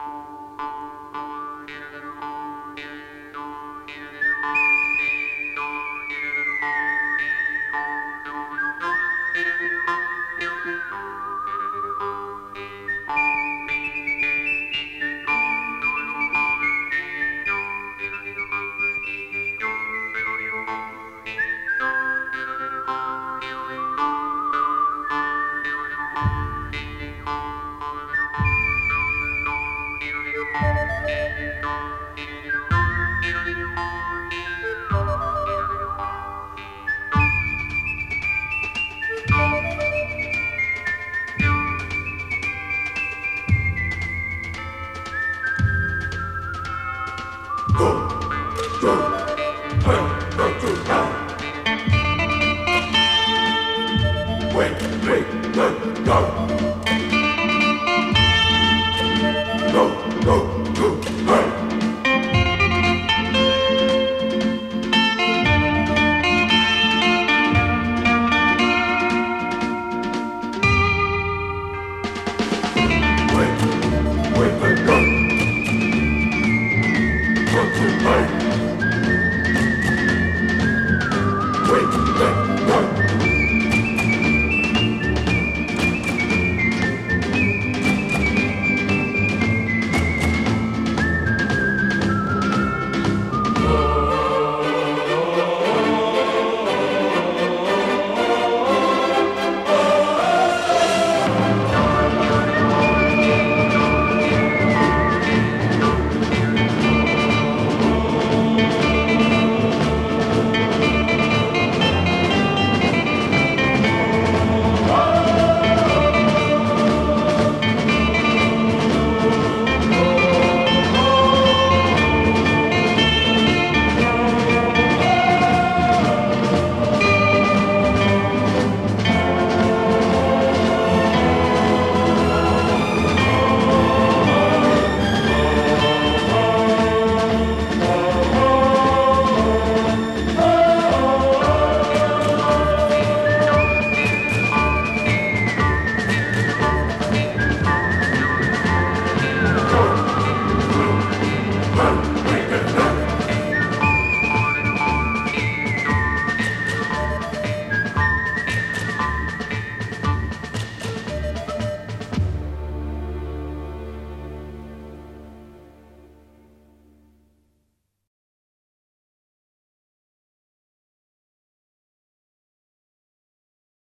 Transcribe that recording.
you Wait, wait, go, go. Go, go.